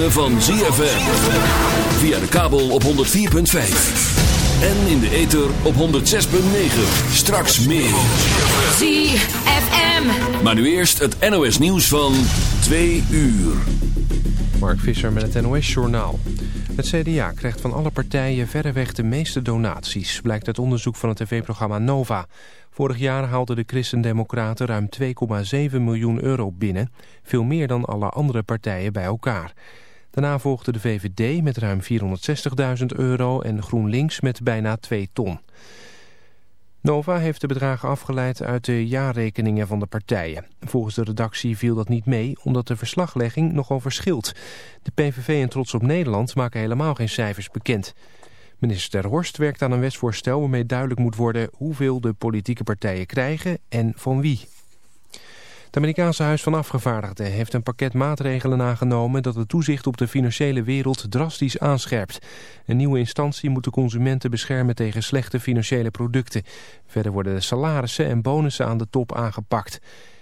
Ritme van ZFM. Via de kabel op 104.5. En in de ether op 106.9. Straks meer. ZFM. Maar nu eerst het NOS nieuws van 2 uur. Mark Visser met het NOS-journaal. Het CDA krijgt van alle partijen verreweg de meeste donaties... blijkt uit onderzoek van het tv-programma Nova. Vorig jaar haalden de Christen-Democraten ruim 2,7 miljoen euro binnen. Veel meer dan alle andere partijen bij elkaar. Daarna volgde de VVD met ruim 460.000 euro... en GroenLinks met bijna 2 ton. Nova heeft de bedragen afgeleid uit de jaarrekeningen van de partijen. Volgens de redactie viel dat niet mee, omdat de verslaglegging nogal verschilt. De PVV en Trots op Nederland maken helemaal geen cijfers bekend. Minister Ter Horst werkt aan een wetsvoorstel waarmee duidelijk moet worden hoeveel de politieke partijen krijgen en van wie. Het Amerikaanse Huis van Afgevaardigden heeft een pakket maatregelen aangenomen dat het toezicht op de financiële wereld drastisch aanscherpt. Een nieuwe instantie moet de consumenten beschermen tegen slechte financiële producten. Verder worden de salarissen en bonussen aan de top aangepakt.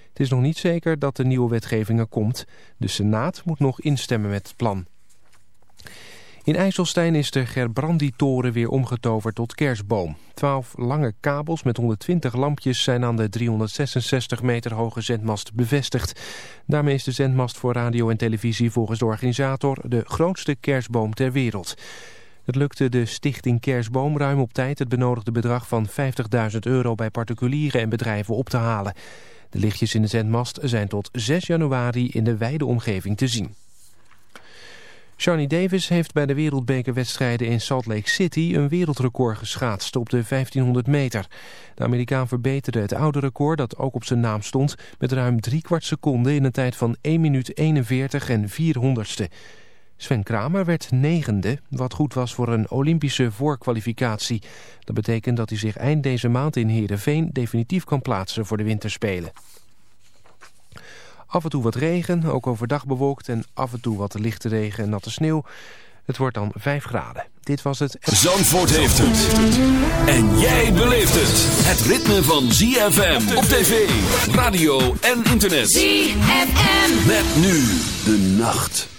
Het is nog niet zeker dat de nieuwe wetgeving er komt. De Senaat moet nog instemmen met het plan. In IJsselstein is de Gerbrandi-toren weer omgetoverd tot kerstboom. Twaalf lange kabels met 120 lampjes zijn aan de 366 meter hoge zendmast bevestigd. Daarmee is de zendmast voor radio en televisie volgens de organisator de grootste kerstboom ter wereld. Het lukte de stichting Kerstboom ruim op tijd het benodigde bedrag van 50.000 euro bij particulieren en bedrijven op te halen. De lichtjes in de zendmast zijn tot 6 januari in de wijde omgeving te zien. Johnny Davis heeft bij de wereldbekerwedstrijden in Salt Lake City een wereldrecord geschaatst op de 1500 meter. De Amerikaan verbeterde het oude record dat ook op zijn naam stond met ruim drie kwart seconde in een tijd van 1 minuut 41 en 400ste. Sven Kramer werd negende, wat goed was voor een Olympische voorkwalificatie. Dat betekent dat hij zich eind deze maand in Heerenveen definitief kan plaatsen voor de winterspelen. Af en toe wat regen, ook overdag bewolkt en af en toe wat lichte regen en natte sneeuw. Het wordt dan 5 graden. Dit was het... Zandvoort heeft het. En jij beleeft het. Het ritme van ZFM op tv, radio en internet. ZFM. Met nu de nacht.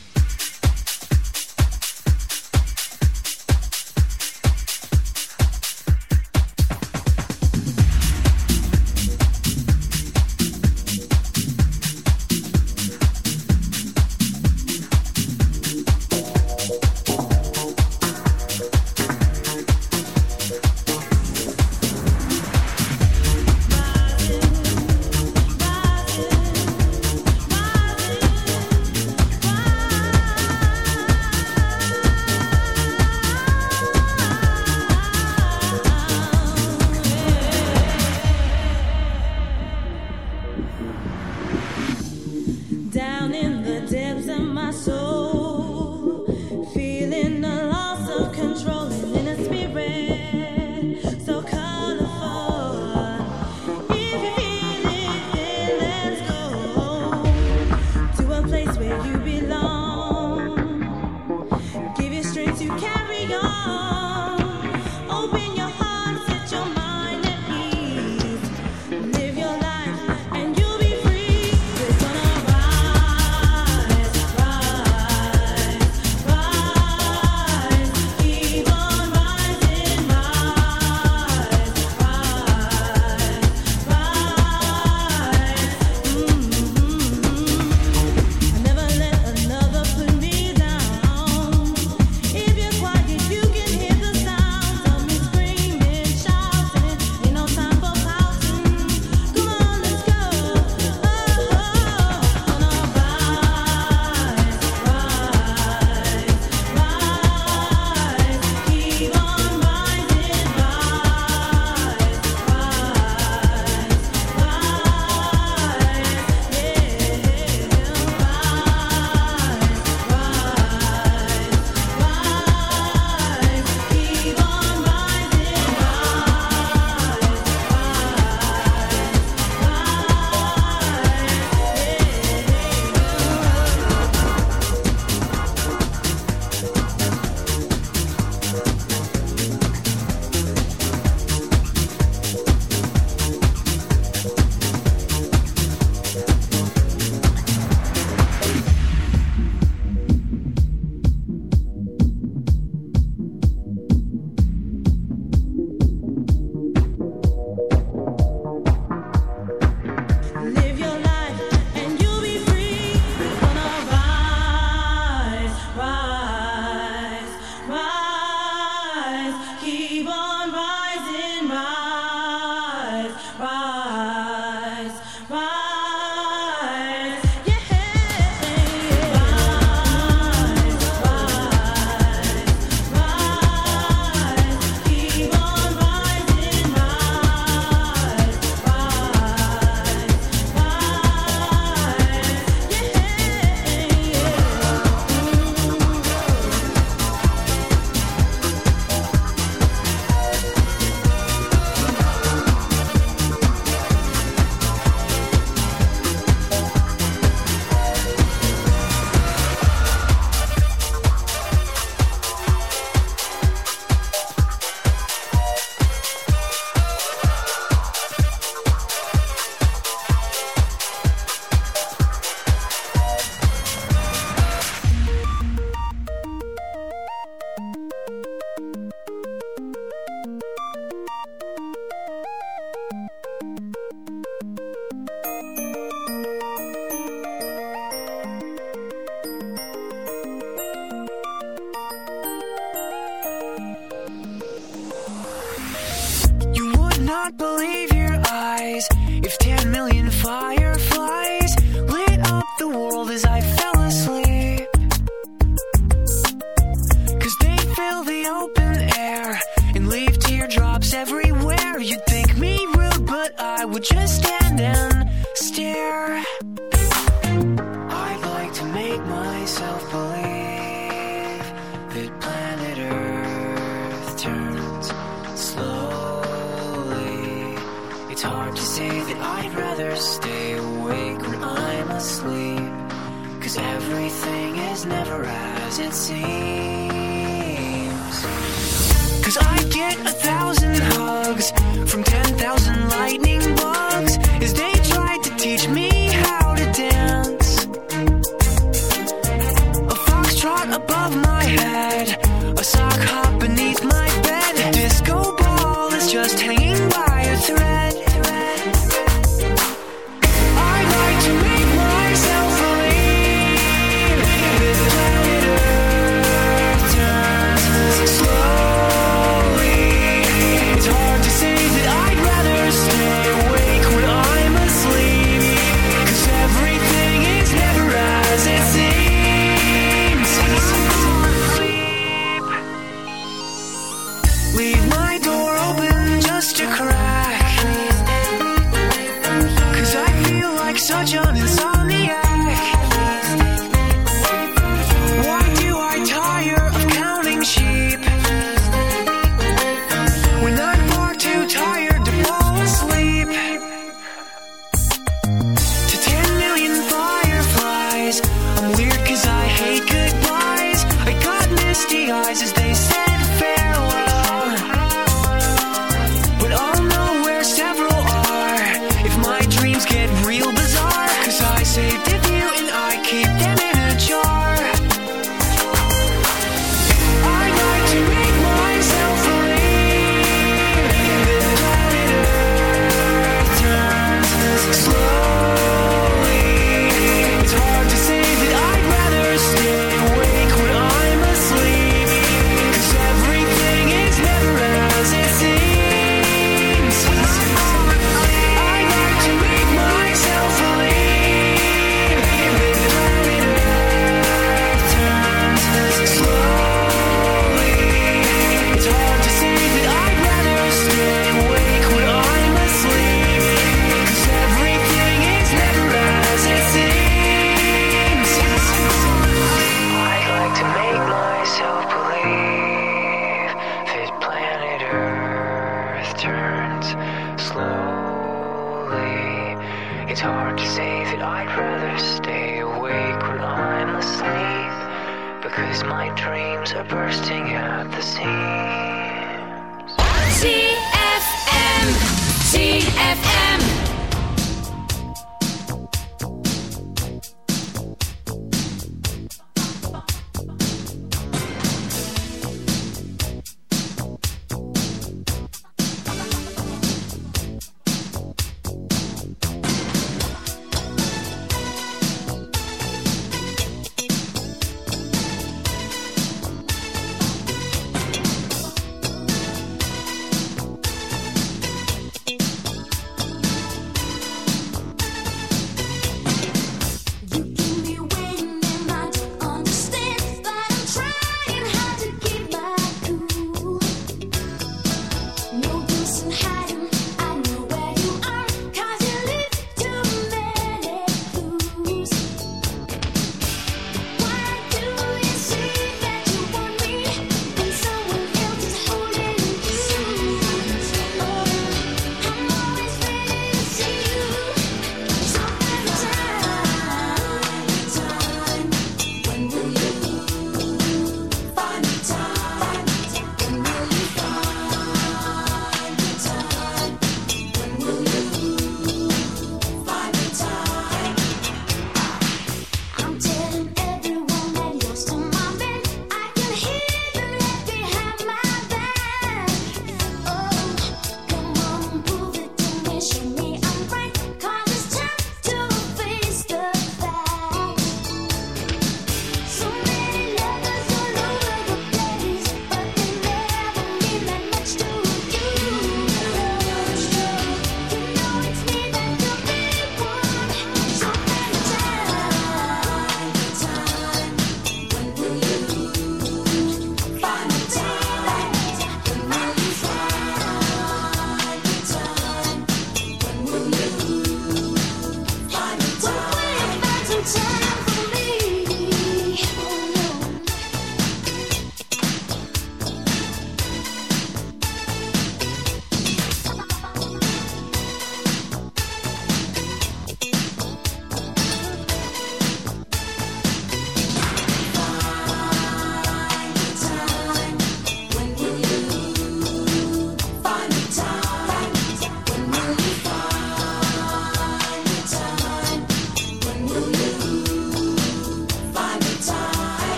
Chết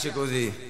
piace così.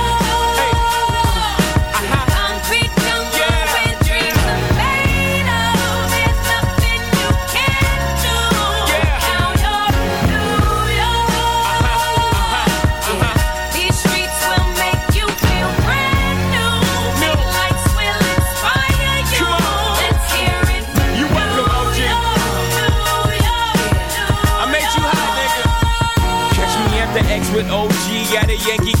Yankee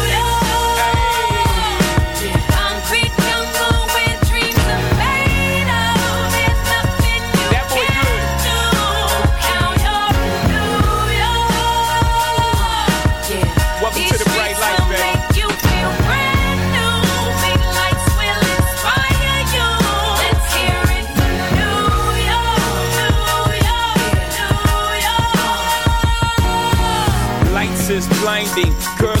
beam. Girl,